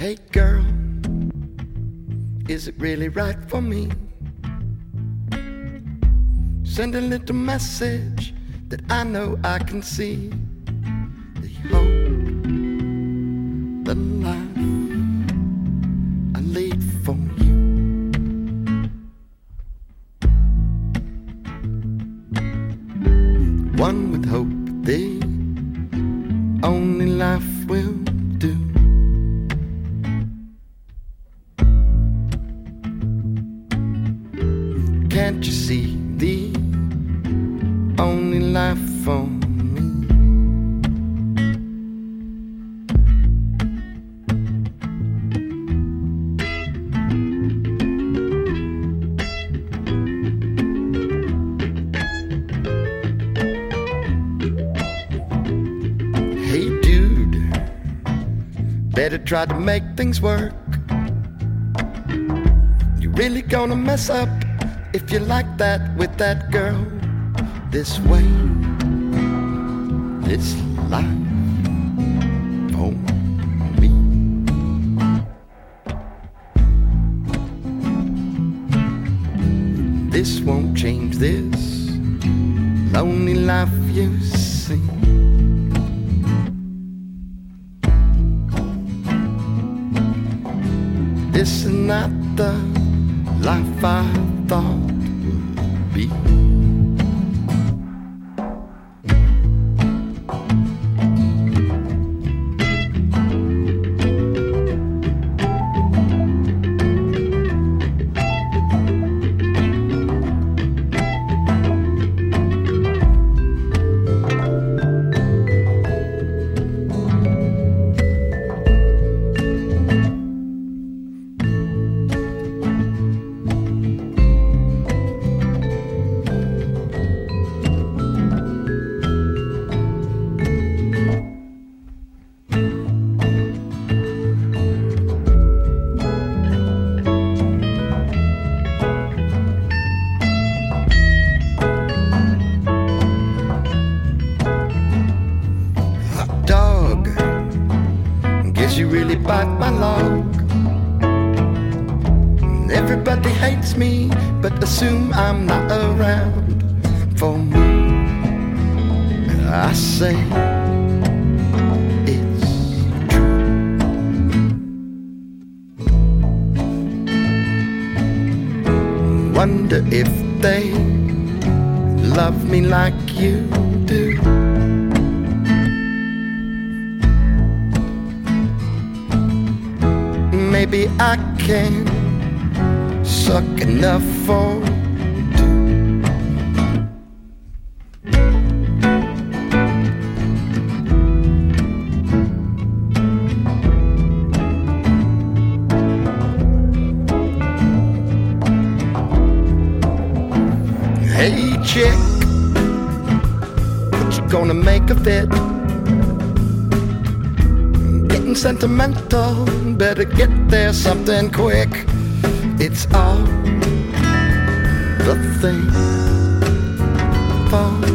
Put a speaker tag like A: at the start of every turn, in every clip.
A: Hey girl, is it really right for me? Send a little message that I know I can see. The hope, the life I lead for you. One with hope the only life will only life for me? Hey dude, better try to make things work. You really gonna mess up if you like that with that girl this way. This life for me. This won't change this lonely life you see. This is not the life I thought would be. Guess you really bite my log. Everybody hates me, but assume I'm not around for me. I say it's true. Wonder if they love me like you do. Maybe I can suck enough for. Hey chick, what you gonna make of it? Getting sentimental, better get there something quick. It's all the thing for me.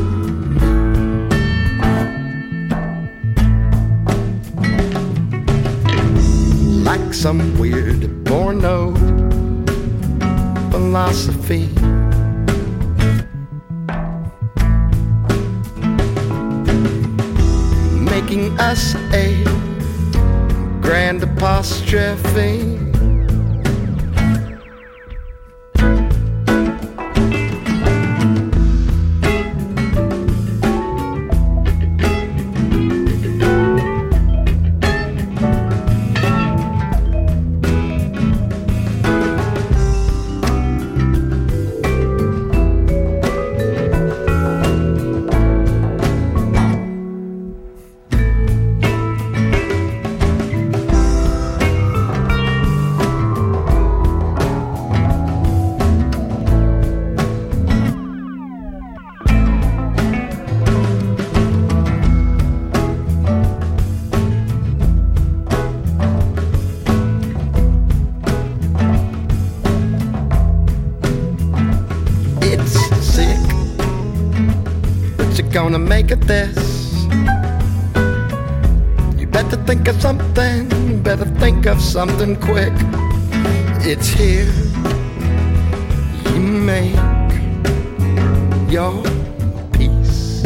A: Like some weird porno philosophy. Making us a grand apostrophe. It's gonna make it this. You Better think of something, better think of something quick. It's here. You make your peace.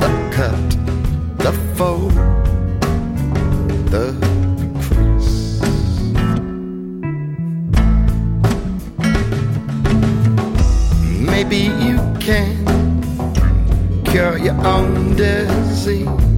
A: The cut, the fold, the Maybe you can cure your own disease